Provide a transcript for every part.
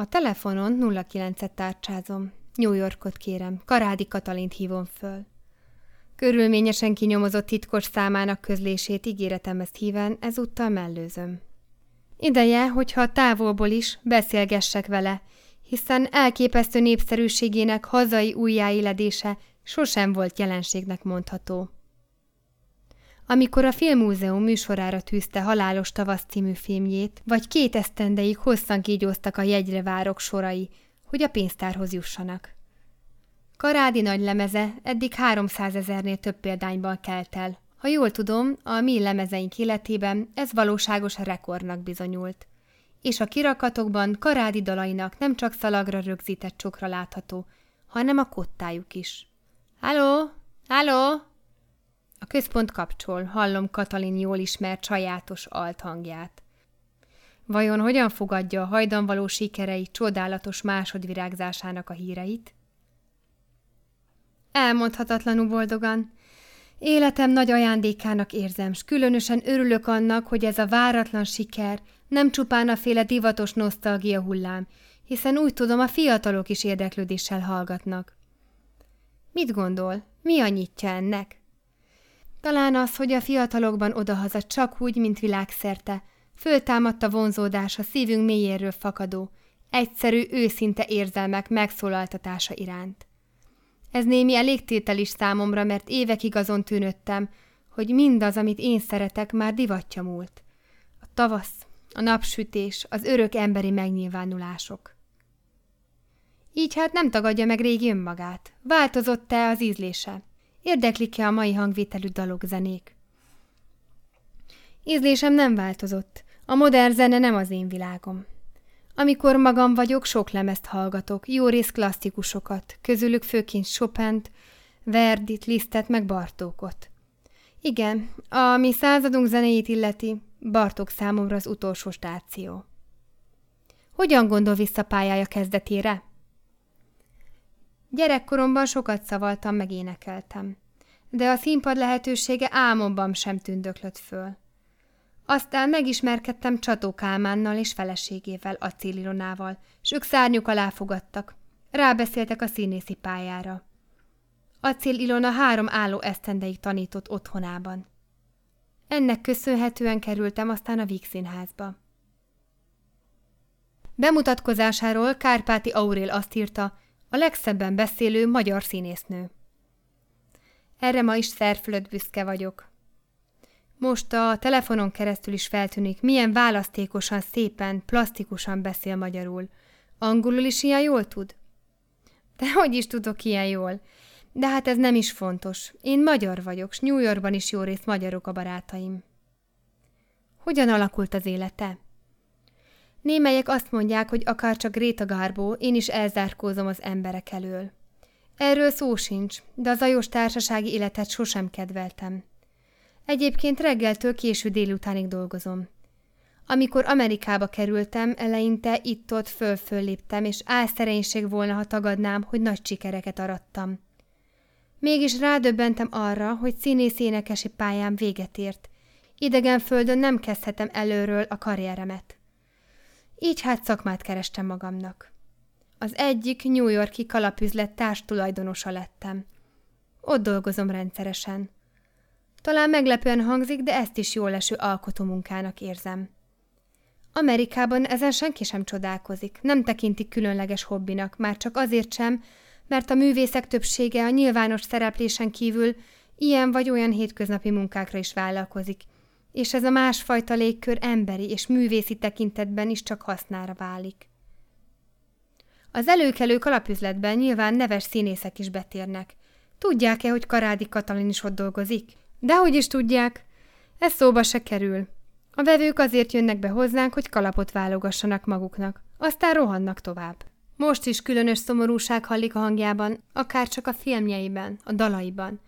A telefonon 09-et tárcsázom. New Yorkot kérem, Karádi Katalint hívom föl. Körülményesen kinyomozott titkos számának közlését ígéretemhez híven, ezúttal mellőzöm. Ideje, hogyha távolból is beszélgessek vele, hiszen elképesztő népszerűségének hazai újjáéledése sosem volt jelenségnek mondható. Amikor a Filmmúzeum műsorára tűzte Halálos tavasz című filmjét, vagy két esztendeig hosszan kígyóztak a jegyre várok sorai, hogy a pénztárhoz jussanak. Karádi nagy lemeze eddig 300 ezernél több példányban kelt el. Ha jól tudom, a mi lemezeink életében ez valóságos rekordnak bizonyult. És a kirakatokban Karádi dalainak nem csak szalagra rögzített csokra látható, hanem a kottájuk is. Halló? Halló? A központ kapcsol, hallom Katalin jól ismert sajátos alt hangját. Vajon hogyan fogadja a hajdanvaló sikerei csodálatos másodvirágzásának a híreit? Elmondhatatlanul boldogan. Életem nagy ajándékának érzem, s különösen örülök annak, hogy ez a váratlan siker nem csupán a féle divatos nosztalgia hullám, hiszen úgy tudom, a fiatalok is érdeklődéssel hallgatnak. Mit gondol? Mi a nyitja ennek? Talán az, hogy a fiatalokban odahaza csak úgy, mint világszerte, föltámadt a vonzódás a szívünk mélyéről fakadó, egyszerű, őszinte érzelmek megszólaltatása iránt. Ez némi elégtétel is számomra, mert évekig azon tűnöttem, hogy mindaz, amit én szeretek, már divatja múlt. A tavasz, a napsütés, az örök emberi megnyilvánulások. Így hát nem tagadja meg régi önmagát. Változott-e az ízlése? Érdeklik-e a mai hangvételű dalok, zenék? Ízlésem nem változott. A modern zene nem az én világom. Amikor magam vagyok, sok lemezt hallgatok, jó rész klasszikusokat, közülük főként Chopin-t, Verdit, Lisztet meg Bartókot. Igen, a mi századunk zenéjét illeti, Bartók számomra az utolsó stáció. Hogyan gondol vissza pályája kezdetére? Gyerekkoromban sokat szavaltam, meg énekeltem. De a színpad lehetősége álmomban sem tündöklött föl. Aztán megismerkedtem Csató Kálmánnal és feleségével, Acélironával, s ők szárnyuk alá fogadtak. Rábeszéltek a színészi pályára. Acél Ilona három álló esztendeig tanított otthonában. Ennek köszönhetően kerültem aztán a Víg Színházba. Bemutatkozásáról Kárpáti Aurél azt írta, a legszebben beszélő magyar színésznő. Erre ma is szerfölött büszke vagyok. Most a telefonon keresztül is feltűnik, milyen választékosan, szépen, plastikusan beszél magyarul. Angolul is ilyen jól tud? De hogy is tudok ilyen jól? De hát ez nem is fontos. Én magyar vagyok, s New Yorkban is jó részt magyarok a barátaim. Hogyan alakult az élete? Némelyek azt mondják, hogy akár csak Gréta Garbó, én is elzárkózom az emberek elől. Erről szó sincs, de a zajos társasági életet sosem kedveltem. Egyébként reggeltől késő délutánig dolgozom. Amikor Amerikába kerültem, eleinte itt-ott föl-föl és álszerénység volna, ha tagadnám, hogy nagy sikereket arattam. Mégis rádöbbentem arra, hogy színész énekesi pályám véget ért. Idegen földön nem kezdhetem előről a karrieremet. Így hát szakmát kerestem magamnak. Az egyik New Yorki kalapüzlet társtulajdonosa lettem. Ott dolgozom rendszeresen. Talán meglepően hangzik, de ezt is jól eső alkotómunkának érzem. Amerikában ezen senki sem csodálkozik, nem tekintik különleges hobbinak, már csak azért sem, mert a művészek többsége a nyilvános szereplésen kívül ilyen vagy olyan hétköznapi munkákra is vállalkozik, és ez a másfajta légkör emberi és művészi tekintetben is csak hasznára válik. Az előkelők alapüzletben nyilván neves színészek is betérnek. Tudják-e, hogy Karádi Katalin is ott dolgozik? Dehogy is tudják. Ez szóba se kerül. A vevők azért jönnek be hozzánk, hogy kalapot válogassanak maguknak. Aztán rohannak tovább. Most is különös szomorúság hallik a hangjában, akár csak a filmjeiben, a dalaiban.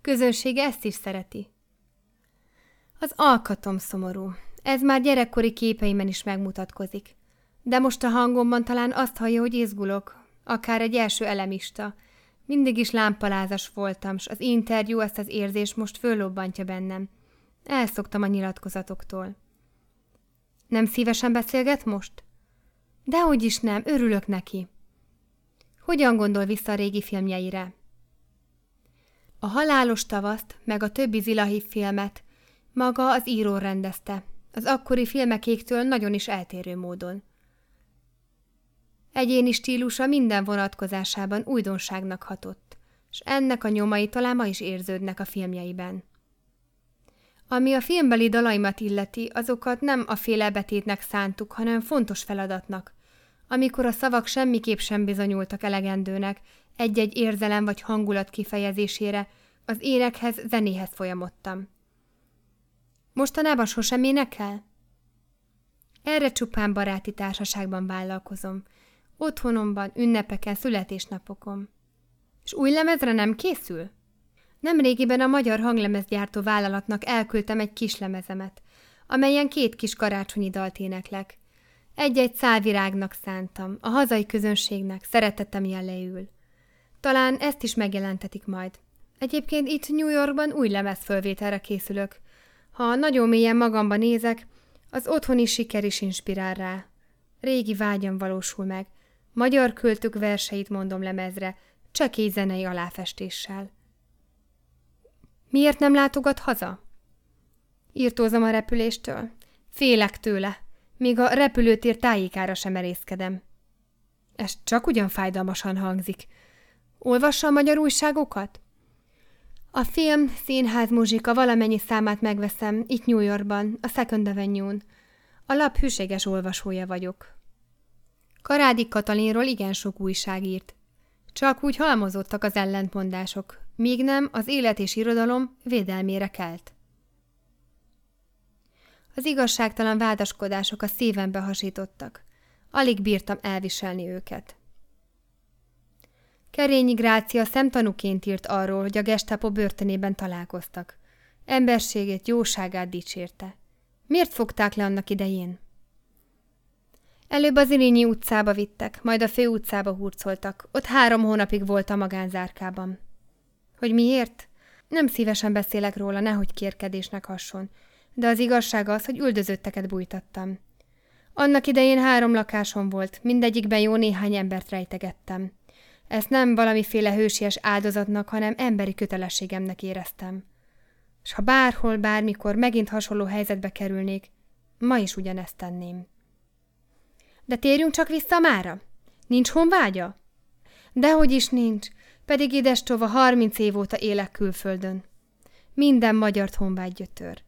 Közönsége ezt is szereti. Az alkatom szomorú. Ez már gyerekkori képeimen is megmutatkozik. De most a hangomban talán azt hallja, hogy izgulok, akár egy első elemista. Mindig is lámpalázas voltam, s az interjú ezt az érzést most föllobbantja bennem. Elszoktam a nyilatkozatoktól. Nem szívesen beszélget most? Dehogy is nem, örülök neki. Hogyan gondol vissza a régi filmjeire? A halálos tavaszt, meg a többi Zilahi filmet maga az író rendezte, az akkori filmekéktől nagyon is eltérő módon. Egyéni stílusa minden vonatkozásában újdonságnak hatott, és ennek a nyomai talán ma is érződnek a filmjeiben. Ami a filmbeli dalaimat illeti, azokat nem a félelbetétnek szántuk, hanem fontos feladatnak. Amikor a szavak semmiképp sem bizonyultak elegendőnek, egy-egy érzelem vagy hangulat kifejezésére, az énekhez, zenéhez folyamodtam. Mostanában sosem énekel? Erre csupán baráti társaságban vállalkozom. Otthonomban, ünnepeken, születésnapokon. És új lemezre nem készül? Nemrégiben a magyar hanglemezgyártó vállalatnak elküldtem egy kis lemezemet, amelyen két kis karácsonyi dalt éneklek. Egy-egy szálvirágnak szántam, a hazai közönségnek, szeretettem jelleül. Talán ezt is megjelentetik majd. Egyébként itt New Yorkban új lemezfölvételre készülök. Ha nagyon mélyen magamban nézek, az otthoni siker is inspirál rá. Régi vágyam valósul meg. Magyar költők verseit mondom lemezre, csekély zenei aláfestéssel. Miért nem látogat haza? Írtózom a repüléstől. Félek tőle. Még a repülőtér tájékára sem merészkedem. Ez csak ugyan fájdalmasan hangzik. Olvassa a magyar újságokat? A film, színház, muzsika valamennyi számát megveszem itt New Yorkban, a Second Avenue-n. A lap hűséges olvasója vagyok. Karádi Katalinról igen sok újság írt. Csak úgy halmozottak az ellentmondások, míg nem az élet és irodalom védelmére kelt. Az igazságtalan vádaskodások a szívembe hasítottak. Alig bírtam elviselni őket. Kerényi Grácia szemtanúként írt arról, hogy a gestapo börtönében találkoztak. Emberségét, jóságát dicsérte. Miért fogták le annak idején? Előbb az Irínyi utcába vittek, majd a fő utcába hurcoltak. Ott három hónapig volt a magánzárkában. Hogy miért? Nem szívesen beszélek róla, nehogy kérkedésnek hasson. De az igazság az, hogy üldözötteket bújtattam. Annak idején három lakásom volt, mindegyikben jó néhány embert rejtegettem. Ezt nem valamiféle hősies áldozatnak, hanem emberi kötelességemnek éreztem. És ha bárhol, bármikor megint hasonló helyzetbe kerülnék, ma is ugyanezt tenném. De térjünk csak vissza mára. Nincs honvágya? Dehogy is nincs, pedig édes tova harminc év óta élek külföldön. Minden magyar honvágy gyötör.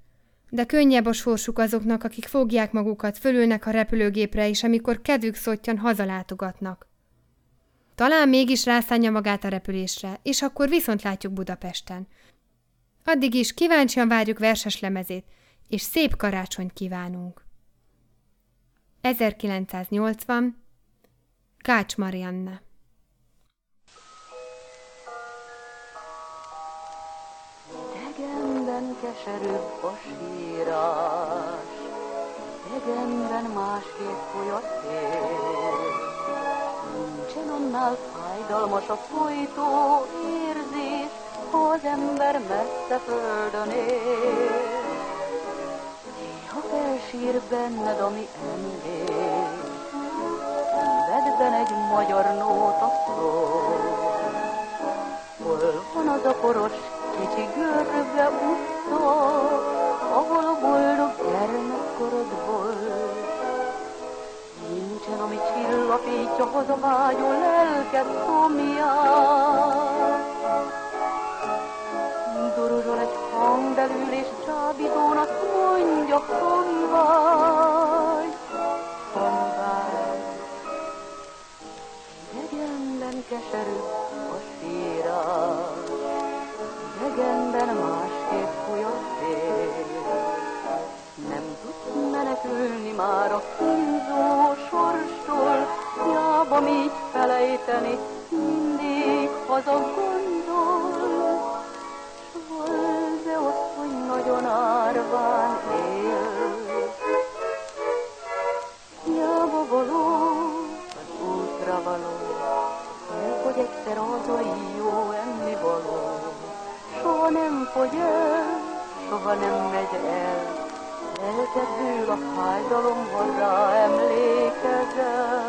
De könnyebb a sorsuk azoknak, akik fogják magukat, fölülnek a repülőgépre, és amikor kedvük szottyan hazalátogatnak. Talán mégis rászánja magát a repülésre, és akkor viszont látjuk Budapesten. Addig is kíváncsian várjuk verses lemezét, és szép karácsonyt kívánunk. 1980 Kács Marianne Tegemben keserűbb a sírás, Tegemben másképp folyott ér, Annál fájdalmas a folytó érzés, Ha az ember messze földön él. Néha felsír benned, ami emlék, Szívedben egy magyar nóta szól. Hol van az a poros kicsi görbe utca, csillapítja hazavágyó lelked szomját. Dorozsol egy hang belül, és csábítón azt mondja, hon vagy. Idegenben keserű ül a fájdalom, hogy emlékezel.